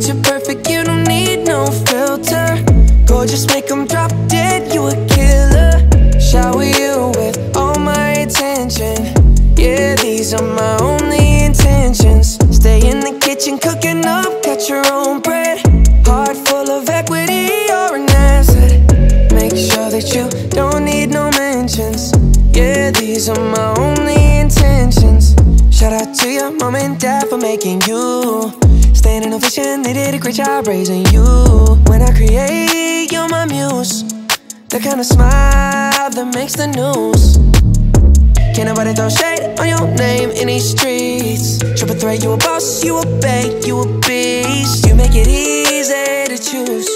picture perfect, you don't need no filter. Gorgeous, make them drop dead, you a killer. Shower you with all my attention. Yeah, these are my only intentions. Stay in the kitchen, cooking up, catch your own bread. Heart full of equity, you're an asset. Make sure that you don't need no mentions. Yeah, these are my only intentions. Shout out to your mom and dad for making you Great job raising you. When I create, you're my muse. The kind of smile that makes the news. Can't nobody throw shade on your name in these streets. Triple threat, you a boss, you a bank, you a beast. You make it easy to choose.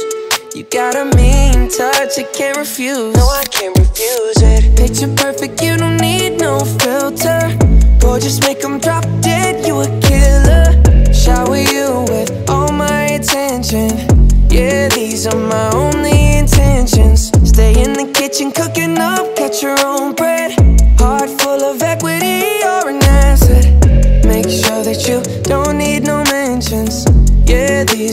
You got a mean touch, I can't refuse. No, I can't refuse it. Picture perfect, you don't need no filter. Gorgeous, make them drop dead,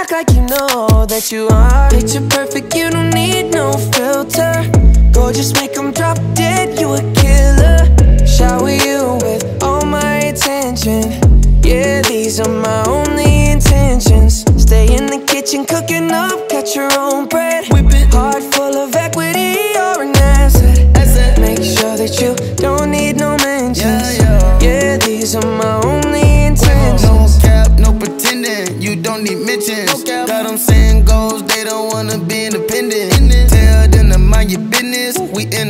Act like you know that you are. Picture perfect, you don't need no filter. Gorgeous, make them drop dead, you a killer. Shower you with all my attention. Yeah, these are my only intentions. Stay in the kitchen, cooking up, catch your own bread.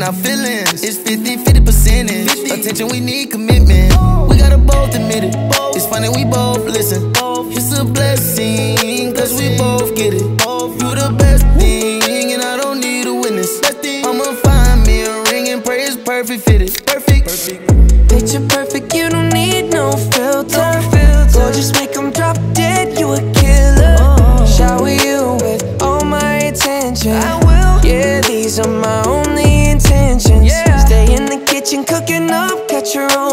Our feelings. It's 50 50 percentage. Attention, we need commitment. We gotta both admit it. Both. It's funny, we both listen. Both. It's a blessing, cause we both get it. You the best thing, and I don't need a witness. I'ma find me a ring and pray it's perfect fitted. Perfect. Picture perfect, kitchen, cooking up, catch your own